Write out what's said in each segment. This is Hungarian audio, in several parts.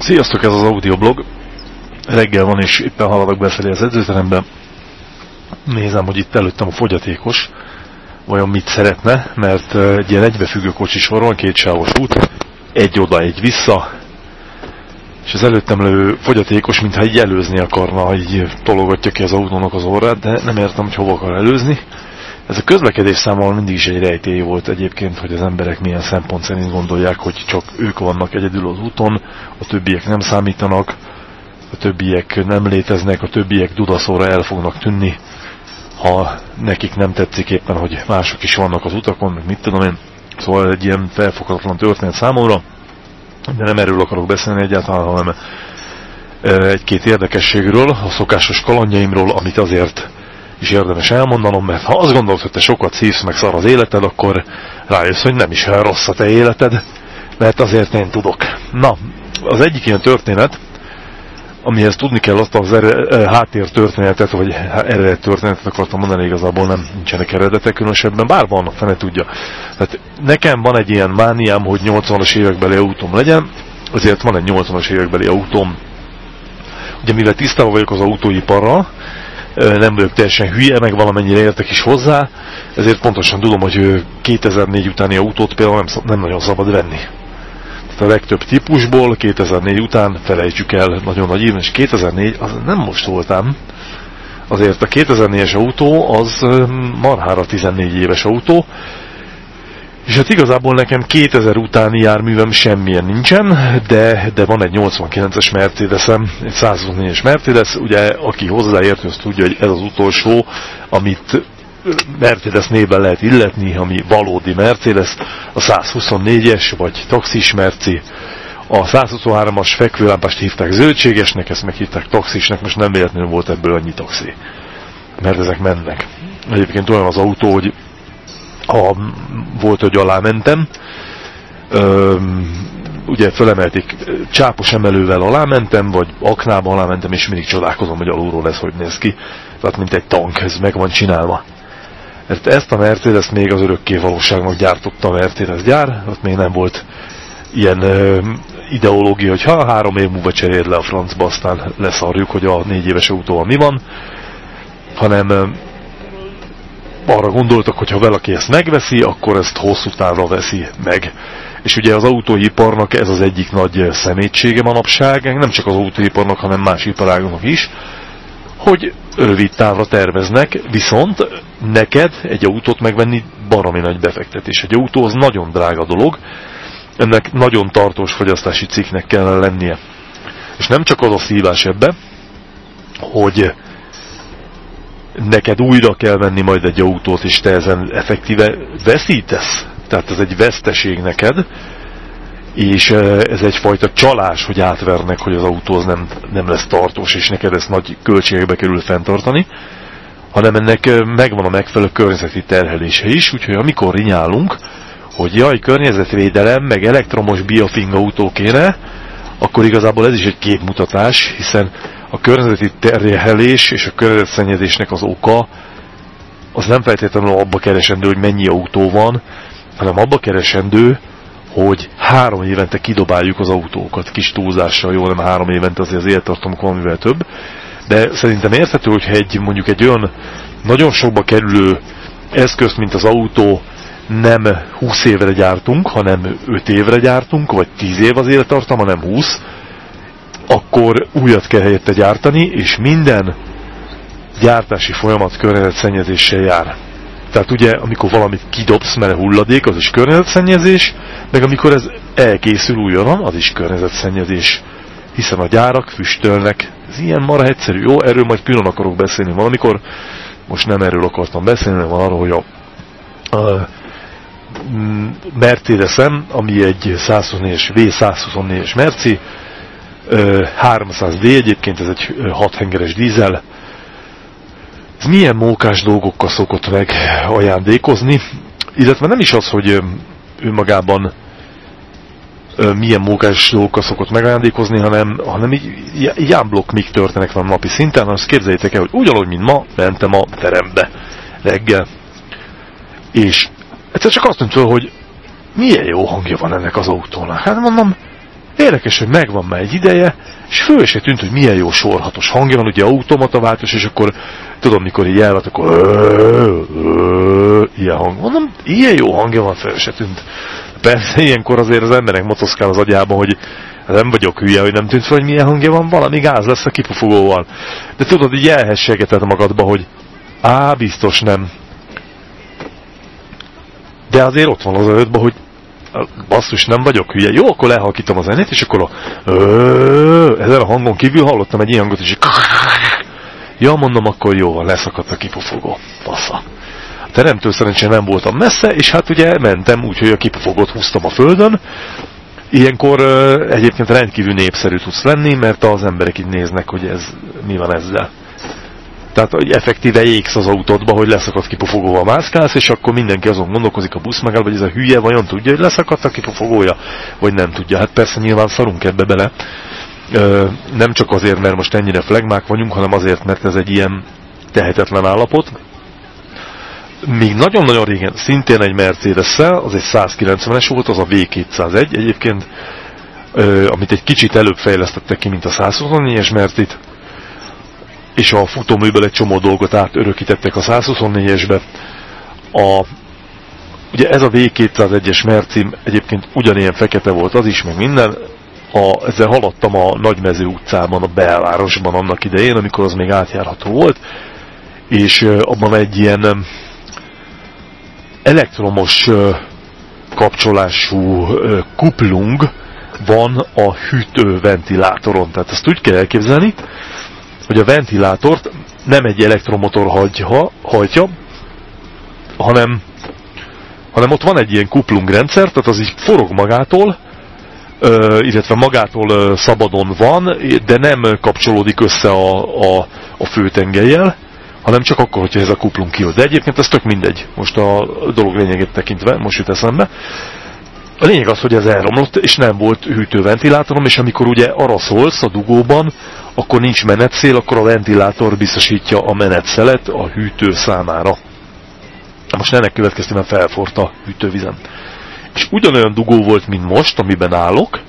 Sziasztok, ez az audioblog. Reggel van, és éppen haladok befelé az edzőterembe. Nézem, hogy itt előttem a fogyatékos, vajon mit szeretne, mert egy ilyen egybefüggő sor van, két sávos út, egy oda, egy vissza, és az előttem levő fogyatékos, mintha így előzni akarna, hogy tologatja ki az autónak az orrát, de nem értem, hogy hova akar előzni. Ez a közlekedés számomra mindig is egy rejtély volt egyébként, hogy az emberek milyen szempont szerint gondolják, hogy csak ők vannak egyedül az úton, a többiek nem számítanak, a többiek nem léteznek, a többiek dudaszóra el fognak tűnni, ha nekik nem tetszik éppen, hogy mások is vannak az utakon, meg mit tudom én. Szóval egy ilyen felfoghatatlan történet számomra, de nem erről akarok beszélni egyáltalán, hanem egy-két érdekességről, a szokásos kalandjaimról, amit azért is érdemes elmondanom, mert ha azt gondolod, hogy te sokat szívsz, meg szar az életed, akkor rájössz, hogy nem is olyan rossz a te életed, mert azért én tudok. Na, az egyik ilyen történet, amihez tudni kell azt az háttér történetet, vagy eredet történetet akartam mondani, igazából nem nincsenek eredetek különösebben, bár vannak, fene tudja. Tehát nekem van egy ilyen mániám, hogy 80-as évekbeli autóm legyen, azért van egy 80-as évekbeli autóm. Ugye mivel tisztában vagyok az autóiparral, nem vagyok teljesen hülye, meg valamennyire értek is hozzá, ezért pontosan tudom, hogy 2004 utáni autót például nem, nem nagyon szabad venni. Tehát a legtöbb típusból 2004 után felejtsük el nagyon nagy éven, és 2004 az nem most voltam, azért a 2004-es autó az marhára 14 éves autó, és hát igazából nekem 2000 utáni járművem semmilyen nincsen, de, de van egy 89-es Mercedesem, egy 124-es Mercedes, ugye aki hozzáért, az tudja, hogy ez az utolsó, amit Mercedes néven lehet illetni, ami valódi Mercedes, a 124-es, vagy taxis Merci, a 123-as fekvőlámpást hívták zöldségesnek, ezt meghívták taxisnek, most nem véletlenül volt ebből annyi taxi. Mert ezek mennek. Egyébként olyan az autó, hogy ha volt, hogy alá mentem, ugye fölemelték, csápos emelővel alá mentem, vagy aknába alá mentem, és mindig csodálkozom, hogy alulról ez hogy néz ki. Tehát mint egy tank, ez meg van csinálva. Ezt, ezt a Mercedes még az örökké valóságnak gyártotta a Mercedes gyár, ott még nem volt ilyen ö, ideológia, hogy ha három év múlva cseréld le a francba, aztán leszarjuk, hogy a négy éves autóval mi van, hanem arra gondoltak, hogy ha valaki ezt megveszi, akkor ezt hosszú távra veszi meg. És ugye az autóiparnak ez az egyik nagy szemétsége manapság, nem csak az autóiparnak, hanem más iparágoknak is, hogy rövid távra terveznek, viszont neked egy autót megvenni baromi nagy befektetés. Egy autó az nagyon drága dolog, ennek nagyon tartós fogyasztási cikknek kellene lennie. És nem csak az a szívás ebbe, hogy neked újra kell venni majd egy autót, és te ezen effektíve veszítesz. Tehát ez egy veszteség neked, és ez egyfajta csalás, hogy átvernek, hogy az autó az nem, nem lesz tartós, és neked ezt nagy költségekbe kerül fenntartani, hanem ennek megvan a megfelelő környezeti terhelése is, úgyhogy amikor rinyálunk, hogy jaj, környezetvédelem, meg elektromos biofing autó kéne, akkor igazából ez is egy képmutatás, hiszen a környezeti terhelés és a környezetszennyezésnek az oka az nem feltétlenül abba keresendő, hogy mennyi autó van, hanem abba keresendő, hogy három évente kidobáljuk az autókat, kis túlzással, jó, nem három évente azért az élettartamok valamivel több, de szerintem érthető, hogyha egy, mondjuk egy olyan nagyon sokba kerülő eszközt, mint az autó, nem 20 évre gyártunk, hanem 5 évre gyártunk, vagy 10 év az élettartama, nem 20, akkor újat kell helyette gyártani, és minden gyártási folyamat környezetszennyezéssel jár. Tehát ugye, amikor valamit kidobsz, mert hulladék, az is környezetszennyezés, meg amikor ez elkészül újonnan, az is környezetszennyezés. Hiszen a gyárak füstölnek. Ez ilyen mara egyszerű. Jó, erről majd külön akarok beszélni valamikor. Most nem erről akartam beszélni, hanem arról, hogy a, a Mercedes-en, ami egy 124-es V124-es Merci, 300D egyébként, ez egy 6 hengeres dízel. Ez milyen mókás dolgokkal szokott meg ajándékozni, illetve nem is az, hogy önmagában milyen mókás dolgokkal szokott megajándékozni, hanem, hanem így, így mik történnek van napi szinten, azt képzeljétek el, hogy ugyanúgy, mint ma, mentem a terembe reggel, és egyszer csak azt mondta, hogy milyen jó hangja van ennek az autónak. Hát mondom, Érdekes, hogy megvan már egy ideje, és föl se tűnt, hogy milyen jó sorhatos hangja van, ugye automata változás, és akkor tudom, mikor így elvat, akkor ilyen hang. Mondom, ilyen jó hangja van, föl se tűnt. Persze ilyenkor azért az emberek motoszkál az agyában, hogy nem vagyok hülye, hogy nem tűnt fel, hogy milyen hangja van, valami gáz lesz a kipufogóval. De tudod, így elhessegeted magadba, hogy á, biztos nem. De azért ott van az ötben, hogy basszus, nem vagyok hülye. Jó, akkor lehalkítom a zenét, és akkor a, ezen a hangon kívül hallottam egy ilyen hangot, és ja, mondom, akkor jó van, leszakadt a kipufogó. Passza. A teremtől szerencsére nem voltam messze, és hát ugye mentem úgy, hogy a kipufogót húztam a földön. Ilyenkor egyébként rendkívül népszerű tudsz lenni, mert az emberek így néznek, hogy ez mi van ezzel. Tehát hogy effektíve égsz az autódba, hogy leszakadt kipufogóval mászkálsz, és akkor mindenki azon gondolkozik a busz megáll, hogy ez a hülye vajon tudja, hogy leszakadt a kipufogója, vagy nem tudja. Hát persze nyilván szarunk ebbe bele. Ö, nem csak azért, mert most ennyire flegmák vagyunk, hanem azért, mert ez egy ilyen tehetetlen állapot. Még nagyon-nagyon régen, szintén egy mercedes az egy 190-es volt, az a V201 egyébként, ö, amit egy kicsit előbb fejlesztettek ki, mint a 124-es Mercit, és a futóműből egy csomó dolgot átörökítettek a 124-esbe. A, ugye ez a V201-es Mercim egyébként ugyanilyen fekete volt az is, meg minden. A, ezzel haladtam a Nagymező utcában, a belvárosban annak idején, amikor az még átjárható volt, és abban egy ilyen elektromos kapcsolású kuplung van a hűtőventilátoron. Tehát ezt úgy kell elképzelni, hogy a ventilátort nem egy elektromotor hagyja, hagyja hanem, hanem ott van egy ilyen kuplungrendszer, tehát az így forog magától, ö, illetve magától ö, szabadon van, de nem kapcsolódik össze a, a, a főtengelyel, hanem csak akkor, hogyha ez a kuplung kijött. De egyébként ez tök mindegy, most a dolog lényegét tekintve, most jut eszembe. A lényeg az, hogy ez elromlott, és nem volt hűtőventilátorom, és amikor ugye arra szólsz a dugóban, akkor nincs menetszél, akkor a ventilátor biztosítja a menetszelet a hűtő számára. Most ennek következtében felfort a hűtővizem. És ugyanolyan dugó volt, mint most, amiben állok,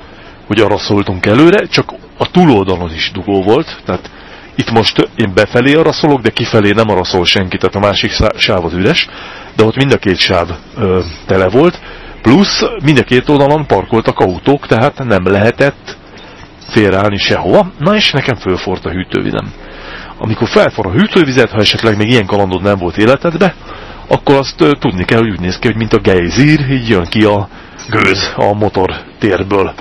hogy arra szóltunk előre, csak a túloldalon is dugó volt, tehát itt most én befelé arra szólok, de kifelé nem arra szól senki, tehát a másik sáv az üres, de ott mind a két sáv ö, tele volt, plusz mind a két oldalon parkoltak autók, tehát nem lehetett félreállni sehova. Na és nekem fölfort a hűtővizem. Amikor felfor a hűtővizet, ha esetleg még ilyen kalandod nem volt életedbe, akkor azt uh, tudni kell, hogy úgy néz ki, hogy mint a gejzír, így jön ki a gőz a motor térből.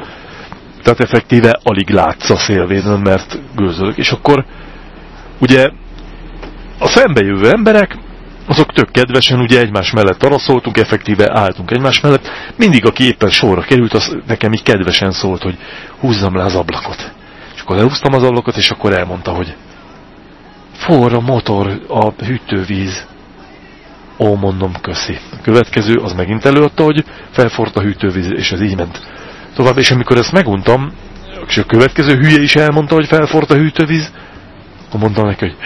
Tehát effektíve alig látsz a szélvédőn, mert gőzölök. És akkor ugye a szembejövő emberek azok tök kedvesen ugye egymás mellett araszoltunk, effektíve álltunk egymás mellett. Mindig, aki éppen sorra került, az nekem így kedvesen szólt, hogy húzzam le az ablakot. És akkor lehúztam az ablakot, és akkor elmondta, hogy forr a motor, a hűtővíz. Ó, mondom, köszi. A következő az megint előadta, hogy felfort a hűtővíz, és ez így ment. Tovább, és amikor ezt meguntam, és a következő hülye is elmondta, hogy felfort a hűtővíz, akkor mondtam neki, hogy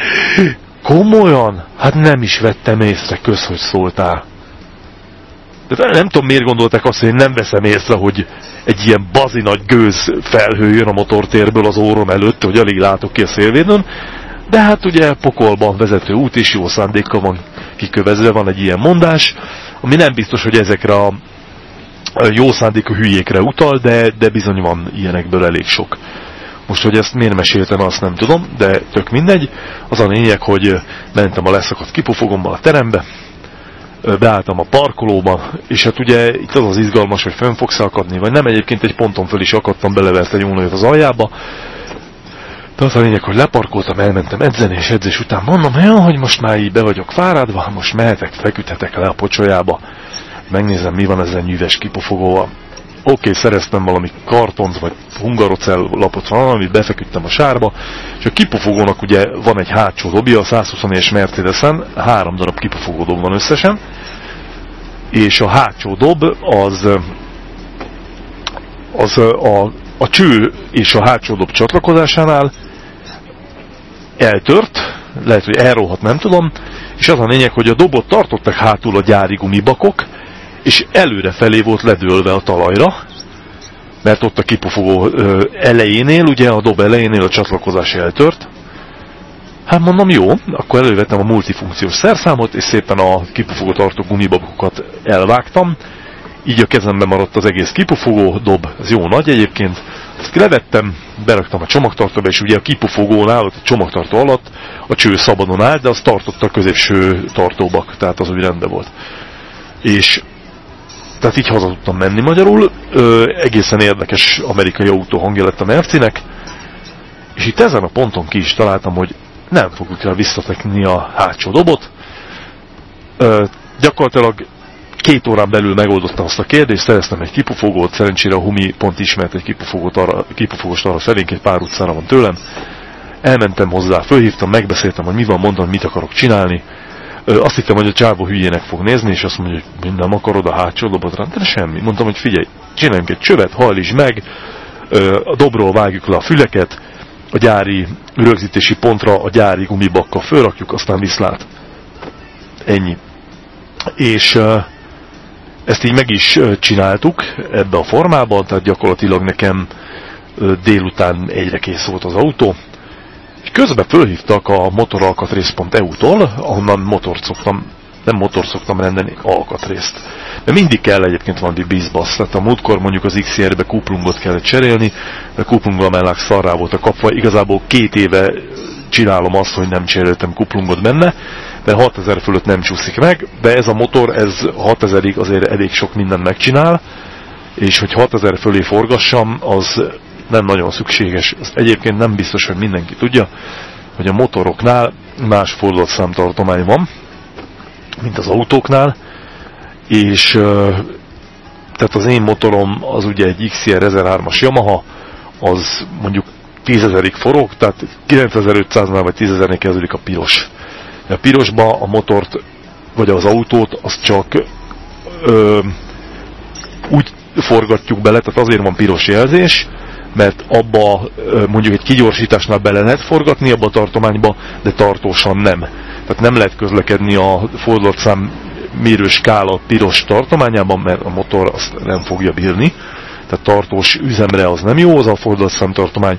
Komolyan? Hát nem is vettem észre, köz, hogy szóltál. De nem tudom, miért gondolták azt, hogy én nem veszem észre, hogy egy ilyen bazi nagy gőz felhő jön a motortérből az órom előtt, hogy alig látok ki a szélvédőn, de hát ugye pokolban vezető út is jó szándékkal van kikövezve, van egy ilyen mondás, ami nem biztos, hogy ezekre a jó szándékú hülyékre utal, de, de bizony van ilyenekből elég sok. Most, hogy ezt miért meséltem, azt nem tudom, de tök mindegy. Az a lényeg, hogy mentem a leszakadt kipufogommal a terembe, beálltam a parkolóba, és hát ugye itt az az izgalmas, hogy fönn fogsz akadni, vagy nem, egyébként egy ponton föl is akadtam, belevert egy unóját az aljába, de az a lényeg, hogy leparkoltam, elmentem edzeni, és edzés után mondom, jó, hogy most már így be vagyok fáradva, most mehetek, feküdhetek le a pocsolyába, megnézem, mi van ezzel nyűves kipufogóval oké, okay, szereztem valami kartont, vagy hungarocell lapot, valamit, befeküdtem a sárba, és a kipufogónak ugye van egy hátsó dobja, a 120-es Mercedes-en, három darab kipufogó dob van összesen, és a hátsó dob az, az a, a cső és a hátsó dob csatlakozásánál eltört, lehet, hogy elróhat, nem tudom, és az a lényeg, hogy a dobot tartottak hátul a gyári gumibakok, és előre felé volt ledőlve a talajra, mert ott a kipufogó elejénél, ugye a dob elejénél a csatlakozás eltört. Hát mondom, jó, akkor elővettem a multifunkciós szerszámot, és szépen a kipufogó tartó gumibabokat elvágtam. Így a kezemben maradt az egész kipufogó dob, ez jó nagy egyébként. Ezt levettem, beraktam a csomagtartóba, és ugye a kipufogónál, a csomagtartó alatt a cső szabadon állt, de az tartotta a középső tartóbak, tehát az úgy rendben volt. És tehát így haza tudtam menni magyarul. Ö, egészen érdekes amerikai autó hangja lett a Mercinek. És itt ezen a ponton ki is találtam, hogy nem fogjuk el visszatekni a hátsó dobot. Ö, gyakorlatilag két órán belül megoldottam azt a kérdést, szereztem egy kipufogót, szerencsére a Humi pont ismert egy kipufogót arra, kipufogóst arra felénk, egy pár utcára van tőlem. Elmentem hozzá, fölhívtam, megbeszéltem, hogy mi van, mondom, mit akarok csinálni azt hittem, hogy a csávó hülyének fog nézni, és azt mondja, hogy minden akarod a hátsó dobot rá, de semmi. Mondtam, hogy figyelj, csináljunk egy csövet, hajlíts meg, a dobról vágjuk le a füleket, a gyári rögzítési pontra a gyári gumibakka fölrakjuk, aztán viszlát. Ennyi. És ezt így meg is csináltuk ebbe a formában, tehát gyakorlatilag nekem délután egyre kész volt az autó, közben fölhívtak a motoralkatrész.eu-tól, ahonnan motort szoktam, nem motor szoktam rendelni, alkatrészt. De mindig kell egyébként valami bizbasz. Tehát a múltkor mondjuk az XR-be kuplungot kellett cserélni, de kuplunggal mellák szarrá volt a kapva. Igazából két éve csinálom azt, hogy nem cseréltem kuplungot benne, de 6000 fölött nem csúszik meg, de ez a motor, ez 6000-ig azért elég sok mindent megcsinál, és hogy 6000 fölé forgassam, az nem nagyon szükséges. Ezt egyébként nem biztos, hogy mindenki tudja, hogy a motoroknál más fordulatszámtartomány van, mint az autóknál, és tehát az én motorom az ugye egy XR 1003-as Yamaha, az mondjuk 10.000-ig forog, tehát 9500-nál vagy 10.000-nél kezdődik a piros. A pirosba a motort, vagy az autót, az csak ö, úgy forgatjuk bele, tehát azért van piros jelzés, mert abba mondjuk egy kigyorsításnál bele lehet forgatni abba a tartományba, de tartósan nem. Tehát nem lehet közlekedni a fordulatszám mérő skála piros tartományában, mert a motor azt nem fogja bírni. Tehát tartós üzemre az nem jó, az a fordulatszám tartomány.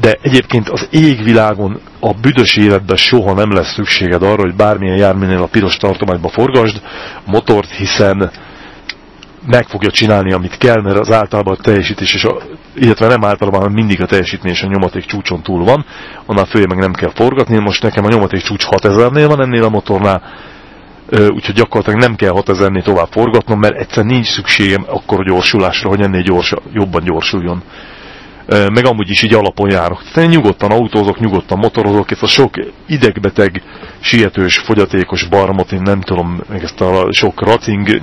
De egyébként az égvilágon a büdös életben soha nem lesz szükséged arra, hogy bármilyen járműnél a piros tartományba forgasd a motort, hiszen meg fogja csinálni, amit kell, mert az általában a teljesítés, és a, illetve nem általában, hanem mindig a teljesítmény és a nyomaték csúcson túl van, annál fője meg nem kell forgatni, most nekem a nyomaték csúcs 6000-nél van ennél a motornál, úgyhogy gyakorlatilag nem kell 6000-nél tovább forgatnom, mert egyszer nincs szükségem akkor a gyorsulásra, hogy ennél gyors, jobban gyorsuljon meg amúgy is így alapon járok. Tehát én nyugodtan autózok, nyugodtan motorozok, és a sok idegbeteg, sietős, fogyatékos barmot, én nem tudom, meg ezt a sok racing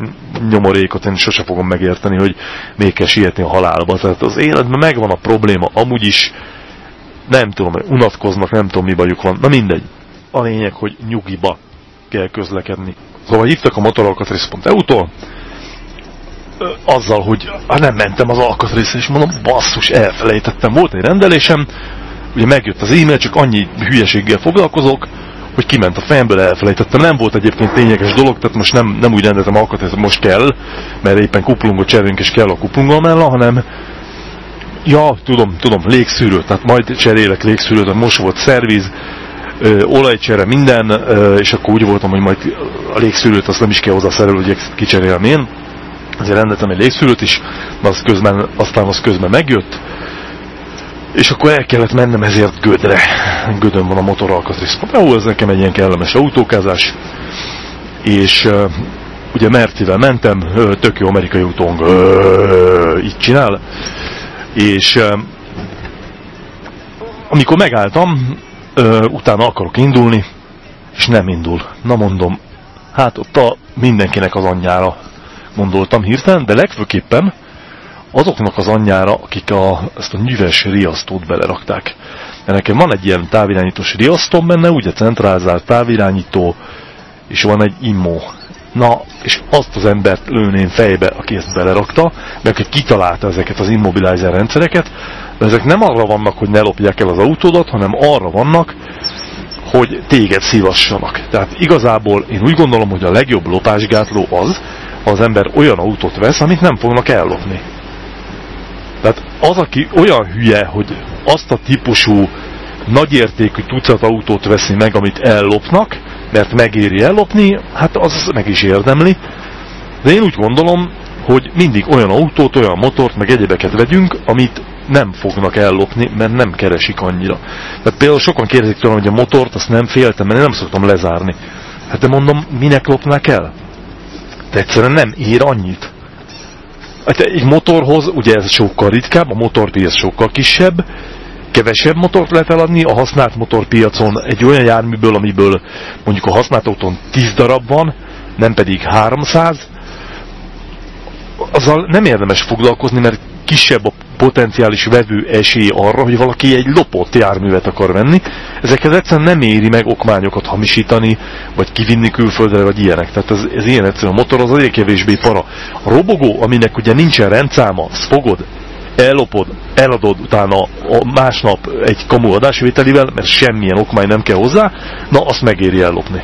nyomorékot én sose fogom megérteni, hogy még kell sietni a halálba. Tehát az életben megvan a probléma, amúgy is nem tudom, unatkoznak, nem tudom mi bajuk van. Na mindegy. A lényeg, hogy nyugiba kell közlekedni. Szóval hívtak a motoralkatrész.eu-tól, azzal, hogy nem mentem az alkatrészre, és mondom, basszus, elfelejtettem, volt egy rendelésem, ugye megjött az e-mail, csak annyi hülyeséggel foglalkozok, hogy kiment a fejemből, elfelejtettem. Nem volt egyébként lényeges dolog, tehát most nem, nem úgy rendeltem alkatrészt, most kell, mert éppen kuplungot cserélünk, és kell a kuplunggal mellé, hanem ja, tudom, tudom, légszűrő, tehát majd cserélek légszűrőt, most volt szerviz, ö, olajcsere, minden, ö, és akkor úgy voltam, hogy majd a légszűrőt azt nem is kell hozzá szerelni, hogy kicserélem én ezért rendeltem egy légszűrőt is, az közben, aztán az közben megjött, és akkor el kellett mennem ezért Gödre. Gödön van a motoralkatrész. Jó, ez nekem egy ilyen kellemes autókázás, és ugye Mertivel mentem, tök jó amerikai úton, uh, így csinál, és amikor megálltam, utána akarok indulni, és nem indul. Na mondom, hát ott a mindenkinek az anyjára gondoltam hirtelen, de legfőképpen azoknak az anyjára, akik a, ezt a nyüves riasztót belerakták. Mert nekem van egy ilyen távirányítós riasztó benne, ugye centralizált távirányító, és van egy immo. Na, és azt az embert lőném fejbe, aki ezt belerakta, mert aki kitalálta ezeket az immobilizer rendszereket, de ezek nem arra vannak, hogy ne lopják el az autódat, hanem arra vannak, hogy téged szívassanak. Tehát igazából én úgy gondolom, hogy a legjobb lopásgátló az, az ember olyan autót vesz, amit nem fognak ellopni. Tehát az, aki olyan hülye, hogy azt a típusú nagyértékű tucat autót veszi meg, amit ellopnak, mert megéri ellopni, hát az meg is érdemli. De én úgy gondolom, hogy mindig olyan autót, olyan motort, meg egyebeket vegyünk, amit nem fognak ellopni, mert nem keresik annyira. Tehát például sokan kérdezik tőlem, hogy a motort azt nem féltem, mert én nem szoktam lezárni. Hát de mondom, minek lopnák el? De egyszerűen nem ér annyit. Hát egy motorhoz, ugye ez sokkal ritkább, a motorpiac sokkal kisebb, kevesebb motort lehet eladni, a használt motorpiacon egy olyan járműből, amiből mondjuk a használt autón 10 darab van, nem pedig 300, azzal nem érdemes foglalkozni, mert kisebb a potenciális vevő esély arra, hogy valaki egy lopott járművet akar venni. Ezekhez egyszerűen nem éri meg okmányokat hamisítani, vagy kivinni külföldre, vagy ilyenek. Tehát ez, ez ilyen egyszerűen. A motor az azért kevésbé para. A robogó, aminek ugye nincsen rendszáma, azt fogod, ellopod, eladod utána a másnap egy kamu adásvételivel, mert semmilyen okmány nem kell hozzá, na azt megéri ellopni.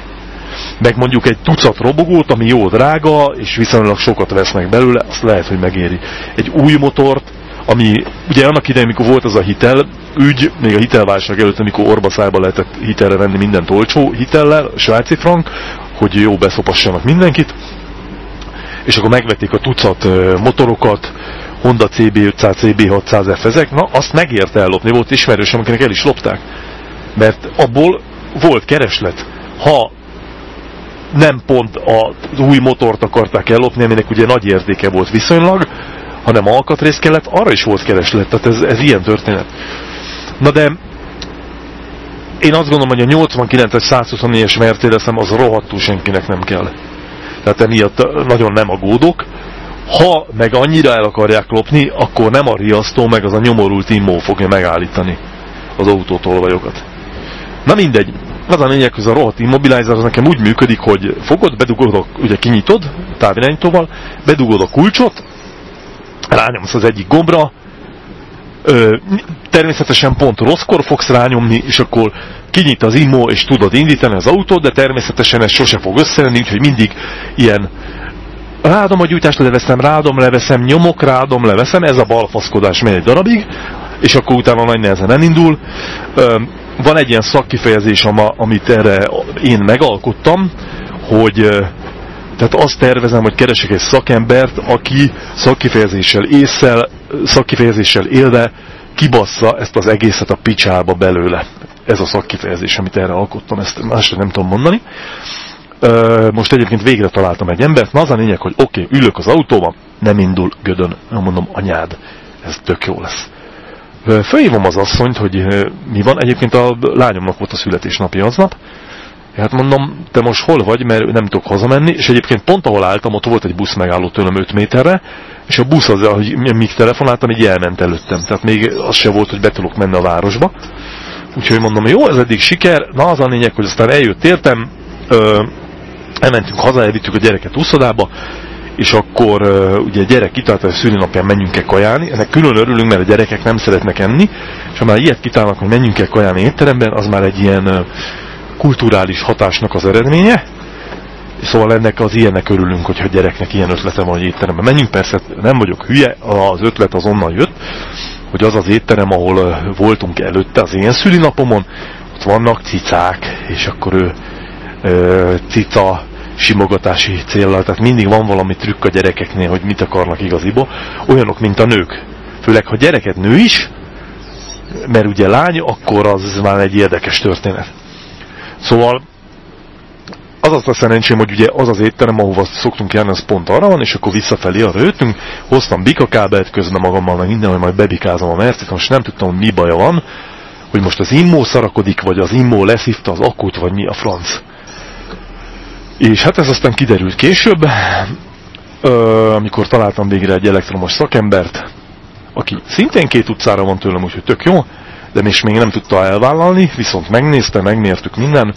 Meg mondjuk egy tucat robogót, ami jó drága, és viszonylag sokat vesznek belőle, azt lehet, hogy megéri. Egy új motort, ami ugye annak idején, amikor volt az a hitel ügy, még a hitelválság előtt, amikor orbaszájba lehetett hitelre venni mindent olcsó hitellel, svájci frank, hogy jó beszopassanak mindenkit, és akkor megvették a tucat motorokat, Honda CB500, CB600F ezek, na azt megérte ellopni, volt ismerősöm, akinek el is lopták. Mert abból volt kereslet. Ha nem pont az új motort akarták ellopni, aminek ugye nagy értéke volt viszonylag, hanem alkatrész kellett, arra is volt kereslet, tehát ez, ez ilyen történet. Na de én azt gondolom, hogy a 89-es 124-es Mercedesem az rohadtul senkinek nem kell. Tehát emiatt nagyon nem aggódok. Ha meg annyira el akarják lopni, akkor nem a riasztó, meg az a nyomorult immó fogja megállítani az autótolvajokat. Na mindegy, az a lényeg, hogy a rohadt immobilizer az nekem úgy működik, hogy fogod, bedugod, a, ugye kinyitod távirányítóval, bedugod a kulcsot, rányomsz az egyik gombra, ö, természetesen pont rosszkor fogsz rányomni, és akkor kinyit az immo, és tudod indítani az autót, de természetesen ez sose fog összerenni, úgyhogy mindig ilyen rádom a gyújtást, leveszem, rádom, leveszem, nyomok, rádom, leveszem, ez a balfaszkodás megy egy darabig, és akkor utána nagy nehezen elindul. Ö, van egy ilyen szakkifejezés, amit erre én megalkottam, hogy tehát azt tervezem, hogy keresek egy szakembert, aki szakkifejezéssel észsel, szakkifejezéssel élve kibassza ezt az egészet a picsába belőle. Ez a szakkifejezés, amit erre alkottam, ezt másra nem tudom mondani. Most egyébként végre találtam egy embert, na az a lényeg, hogy oké, okay, ülök az autóban, nem indul gödön, mondom, anyád, ez tök jó lesz. Fölhívom az asszonyt, hogy mi van. Egyébként a lányomnak volt a születésnapja aznap. Hát mondom, te most hol vagy, mert nem tudok hazamenni, és egyébként pont ahol álltam, ott volt egy busz megálló tőlem 5 méterre, és a busz az, hogy míg telefonáltam, így elment előttem. Tehát még az se volt, hogy be tudok menni a városba. Úgyhogy mondom, jó, ez eddig siker, na az a lényeg, hogy aztán eljött értem, ö, elmentünk haza, elvittük a gyereket úszodába, és akkor uh, ugye a gyerek kitalálta, hogy szülinapján menjünk-e kajálni. Ennek külön örülünk, mert a gyerekek nem szeretnek enni, és ha már ilyet kitálnak, hogy menjünk-e kajálni étteremben, az már egy ilyen uh, kulturális hatásnak az eredménye. Szóval ennek az ilyennek örülünk, hogyha gyereknek ilyen ötlete van, hogy étteremben menjünk. Persze nem vagyok hülye, az ötlet az onnan jött, hogy az az étterem, ahol voltunk előtte az én szülinapomon, ott vannak cicák, és akkor ő uh, cica simogatási célral, tehát mindig van valami trükk a gyerekeknél, hogy mit akarnak igaziból, olyanok, mint a nők. Főleg, ha gyereket nő is, mert ugye lány, akkor az már egy érdekes történet. Szóval az az a szerencsém, hogy ugye az az étterem, ahova szoktunk járni, az pont arra van, és akkor visszafelé arra jöttünk, hoztam bikakábelt, közben magammal meg minden, hogy majd bebikázom a mercet, most nem tudtam, hogy mi baja van, hogy most az immó szarakodik, vagy az immó leszívta az akut, vagy mi a franc. És hát ez aztán kiderült később, ö, amikor találtam végre egy elektromos szakembert, aki szintén két utcára van tőlem, úgyhogy tök jó, de még még nem tudta elvállalni, viszont megnézte, megmértük minden.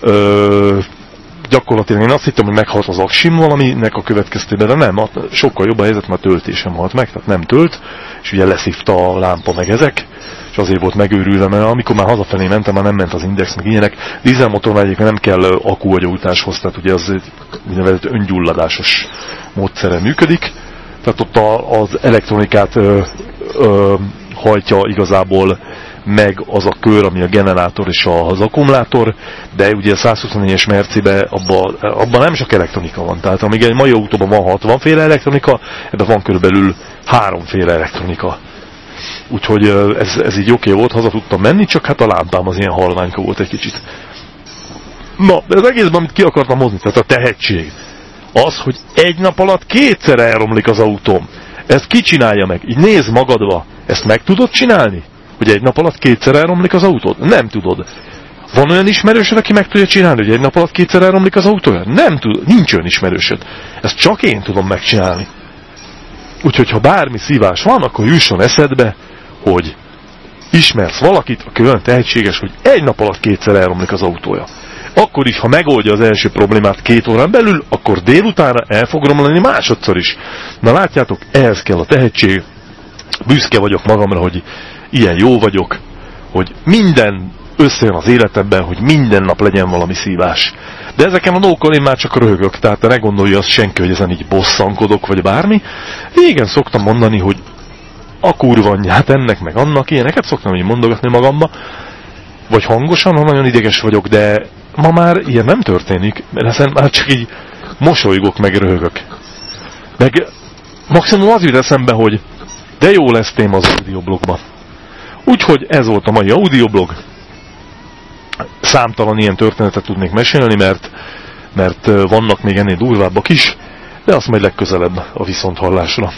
Ö, gyakorlatilag én azt hittem, hogy meghalt az aksim valaminek a következtében, de nem, sokkal jobb a helyzet, mert töltésem halt meg, tehát nem tölt, és ugye leszívta a lámpa meg ezek, és azért volt megőrülve, mert amikor már hazafelé mentem, már nem ment az index, meg ilyenek. Dízelmotor egyébként nem kell akkuagyújtáshoz, tehát ugye az úgynevezett öngyulladásos módszere működik. tehát ott az elektronikát ö, ö, hajtja igazából meg az a kör, ami a generátor és az akkumulátor, de ugye a 124-es Mercibe abban abba nem csak elektronika van. Tehát amíg egy mai autóban van 60 féle elektronika, ebben van körülbelül háromféle elektronika. Úgyhogy ez, ez így oké okay volt, haza tudtam menni, csak hát a lámpám az ilyen halványka volt egy kicsit. Na, de az egészben, amit ki akartam hozni, tehát a tehetség. Az, hogy egy nap alatt kétszer elromlik az autóm. Ezt ki csinálja meg? Így nézd magadba. Ezt meg tudod csinálni? Hogy egy nap alatt kétszer elromlik az autód? Nem tudod. Van olyan ismerősöd, aki meg tudja csinálni, hogy egy nap alatt kétszer elromlik az autója? Nem tud, nincs olyan ismerősöd. Ezt csak én tudom megcsinálni. Úgyhogy ha bármi szívás van, akkor jusson eszedbe, hogy ismersz valakit, aki olyan tehetséges, hogy egy nap alatt kétszer elromlik az autója. Akkor is, ha megoldja az első problémát két órán belül, akkor délutánra el fog romlani másodszor is. Na látjátok, ehhez kell a tehetség. Büszke vagyok magamra, hogy ilyen jó vagyok, hogy minden összejön az életemben, hogy minden nap legyen valami szívás. De ezeken a dolgokkal én már csak röhögök, tehát ne gondolja azt senki, hogy ezen így bosszankodok, vagy bármi. Régen szoktam mondani, hogy a kurva hát ennek meg annak, ilyeneket szoktam így mondogatni magamba, vagy hangosan, ha nagyon ideges vagyok, de ma már ilyen nem történik, mert ezen már csak így mosolygok, meg röhögök. Meg maximum az jut eszembe, hogy de jó lesz téma az audioblogban. Úgyhogy ez volt a mai audioblog. Számtalan ilyen történetet tudnék mesélni, mert, mert vannak még ennél durvábbak is, de azt majd legközelebb a viszonthallásra.